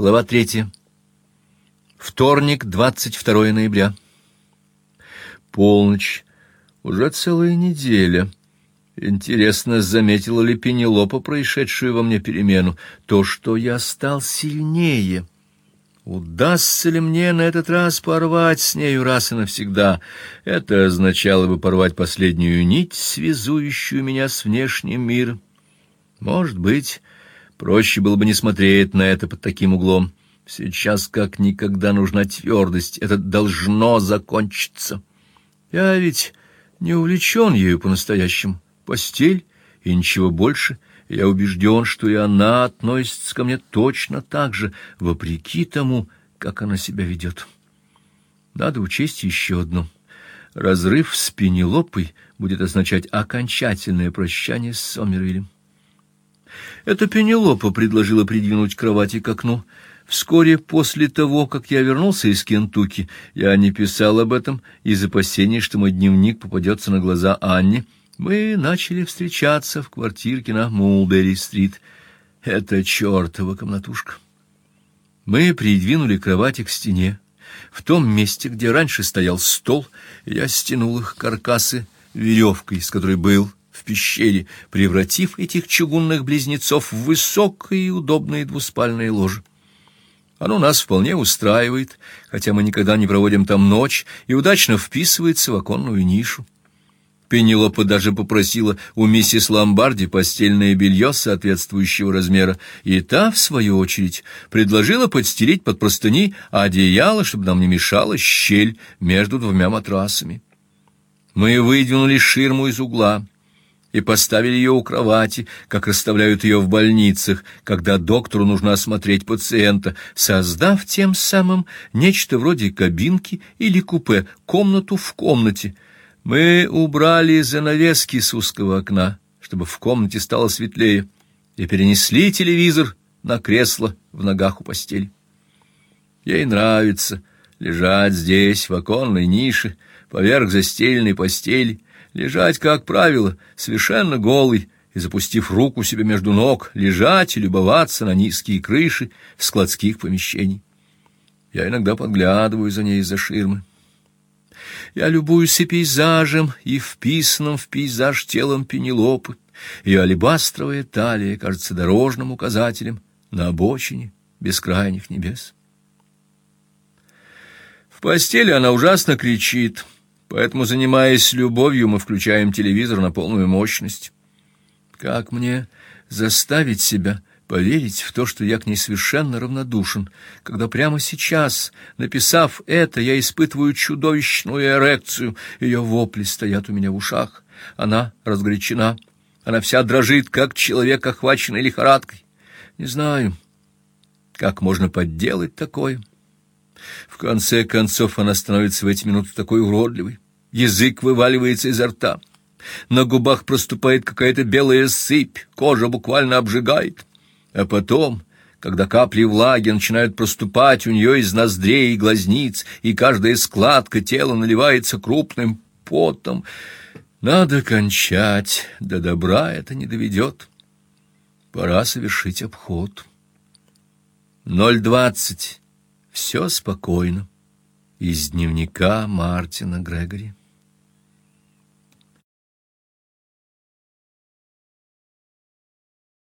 Глава третья. Вторник, 22 ноября. Полночь. Уже целая неделя. Интересно, заметила ли Пенелопа происшедшую во мне перемену, то, что я стал сильнее. Удастся ли мне на этот раз порвать с нею раз и навсегда? Это означало бы порвать последнюю нить, связующую меня с внешним миром. Может быть, проще было бы не смотреть на это под таким углом. Сейчас как никогда нужна твердость. Это должно закончиться. Я ведь не увлечен ею по-настоящему. Постель и ничего больше. Я убежден, что и она относится ко мне точно так же, вопреки тому, как она себя ведет. Надо учесть еще одно. Разрыв с Пенелопой будет означать окончательное прощание с Сомервилем. Это Пенелопа предложила придвинуть кровати к окну. Вскоре после того, как я вернулся из Кентукки, я не писал об этом из опасения, что мой дневник попадется на глаза Анне. Мы начали встречаться в квартирке на Мулбери-стрит. Это чертова комнатушка. Мы придвинули кровати к стене. В том месте, где раньше стоял стол, я стянул их каркасы веревкой, с которой был в пещере, превратив этих чугунных близнецов в высокое и удобное двуспальное ложе. Оно нас вполне устраивает, хотя мы никогда не проводим там ночь, и удачно вписывается в оконную нишу. Пенелопа даже попросила у миссис Ломбарди постельное белье соответствующего размера, и та, в свою очередь, предложила подстелить под простыни одеяло, чтобы нам не мешала щель между двумя матрасами. Мы выдвинули ширму из угла, и поставили ее у кровати, как расставляют ее в больницах, когда доктору нужно осмотреть пациента, создав тем самым нечто вроде кабинки или купе, комнату в комнате. Мы убрали занавески с узкого окна, чтобы в комнате стало светлее, и перенесли телевизор на кресло в ногах у постели. Ей нравится лежать здесь, в оконной нише, поверх застеленной постели, лежать, как правило, совершенно голый и запустив руку себе между ног, лежать и любоваться на низкие крыши складских помещений. Я иногда подглядываю за ней из-за ширмы. Я любуюсь и пейзажем, и вписанным в пейзаж телом Пенелопы. Ее алебастровая талия кажется дорожным указателем на обочине бескрайних небес. В постели она ужасно кричит — Поэтому, занимаясь любовью, мы включаем телевизор на полную мощность. Как мне заставить себя поверить в то, что я к ней совершенно равнодушен, когда прямо сейчас, написав это, я испытываю чудовищную эрекцию, ее вопли стоят у меня в ушах, она разгорячена, она вся дрожит, как человек, охваченный лихорадкой. Не знаю, как можно подделать такое. В конце концов она становится в эти минуты такой уродливой. Язык вываливается изо рта. На губах проступает какая-то белая сыпь, кожа буквально обжигает. А потом, когда капли влаги начинают проступать у нее из ноздрей и глазниц, и каждая складка тела наливается крупным потом, надо кончать, до добра это не доведет. Пора совершить обход. Ноль двадцать. Все спокойно. Из дневника Мартина Грегори.